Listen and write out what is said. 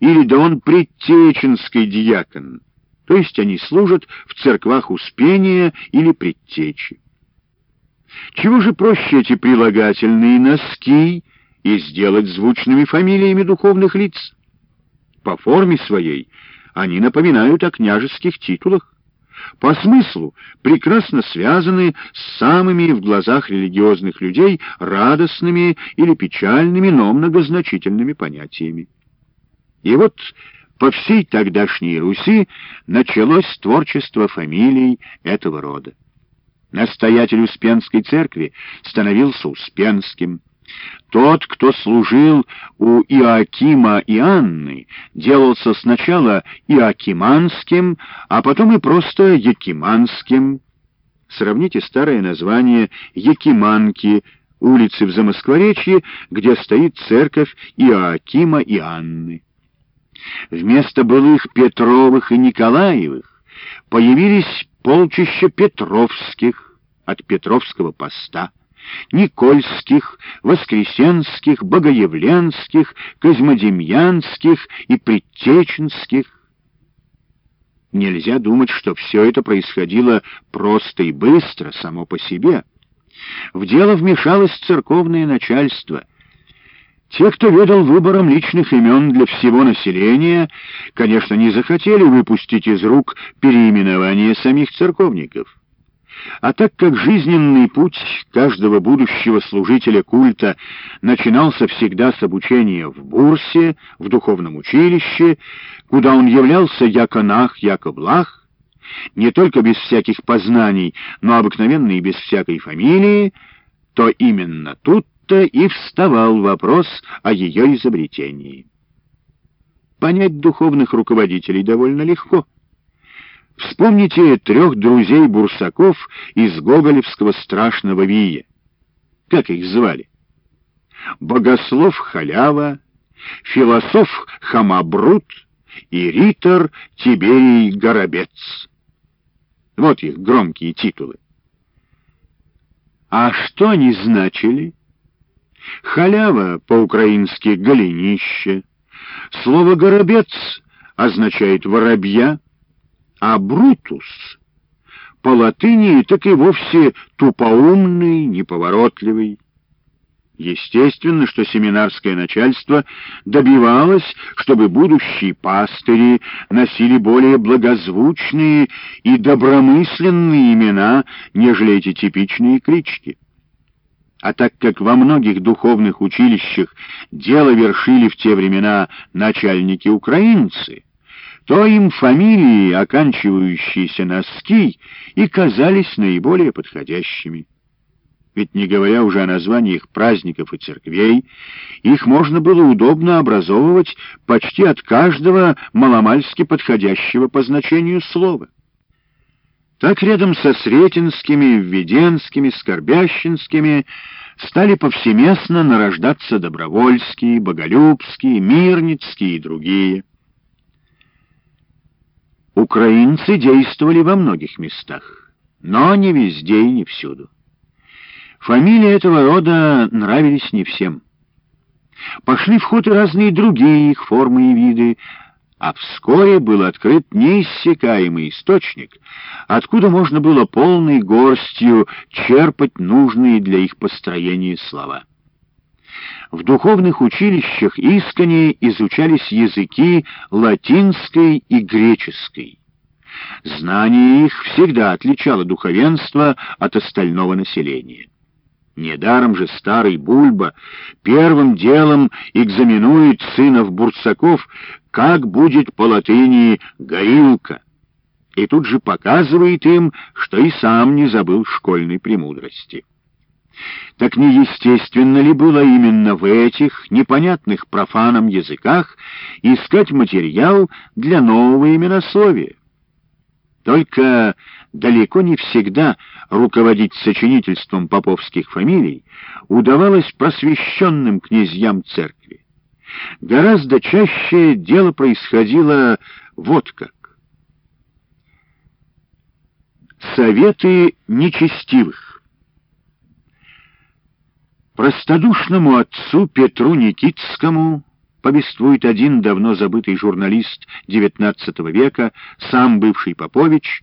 или да он предтеченский диакон, то есть они служат в церквах Успения или предтечи. Чего же проще эти прилагательные носки и сделать звучными фамилиями духовных лиц? По форме своей они напоминают о княжеских титулах. По смыслу прекрасно связаны с самыми в глазах религиозных людей радостными или печальными, но многозначительными понятиями. И вот по всей тогдашней Руси началось творчество фамилий этого рода. Настоятель Успенской церкви становился Успенским. Тот, кто служил у Иоакима и Анны, делался сначала Иоакиманским, а потом и просто Якиманским. Сравните старое название Якиманки, улицы в Замоскворечье, где стоит церковь Иоакима и Анны. Вместо былых Петровых и Николаевых появились полчища Петровских от Петровского поста, Никольских, Воскресенских, Богоявленских, Козьмодемьянских и Предтеченских. Нельзя думать, что все это происходило просто и быстро, само по себе. В дело вмешалось церковное начальство — те, кто ведал выбором личных имен для всего населения, конечно, не захотели выпустить из рук переименование самих церковников. А так как жизненный путь каждого будущего служителя культа начинался всегда с обучения в бурсе, в духовном училище, куда он являлся яко нах, яко блах, не только без всяких познаний, но обыкновенно и без всякой фамилии, то именно тут то и вставал вопрос о ее изобретении. Понять духовных руководителей довольно легко. Вспомните трех друзей Бурсаков из Гоголевского страшного вия. Как их звали? Богослов Халява, философ Хамабрут и ритор Тиберий Горобец. Вот их громкие титулы. А что они значили? Халява по-украински «голенище». Слово «горобец» означает «воробья», а «брутус» по латыни так и вовсе тупоумный, неповоротливый. Естественно, что семинарское начальство добивалось, чтобы будущие пастыри носили более благозвучные и добромысленные имена, нежели эти типичные клички. А так как во многих духовных училищах дело вершили в те времена начальники-украинцы, то им фамилии, оканчивающиеся на «ски», и казались наиболее подходящими. Ведь не говоря уже о названиях праздников и церквей, их можно было удобно образовывать почти от каждого маломальски подходящего по значению слова. Так рядом со Сретенскими, Введенскими, Скорбящинскими стали повсеместно нарождаться Добровольские, Боголюбские, Мирницкие и другие. Украинцы действовали во многих местах, но не везде и не всюду. Фамилии этого рода нравились не всем. Пошли в ход и разные другие их формы и виды, а вскоре был открыт неиссякаемый источник, откуда можно было полной горстью черпать нужные для их построения слова. В духовных училищах искренне изучались языки латинской и греческой. Знание их всегда отличало духовенство от остального населения. Недаром же старый Бульба первым делом экзаменует сынов Бурцаков, как будет по латыни «горилка», и тут же показывает им, что и сам не забыл школьной премудрости. Так неестественно ли было именно в этих непонятных профанам языках искать материал для нового именословия? Только далеко не всегда руководить сочинительством поповских фамилий удавалось просвещенным князьям церкви. Гораздо чаще дело происходило вот как. Советы нечестивых Простодушному отцу Петру Никитскому повествует один давно забытый журналист XIX века, сам бывший Попович,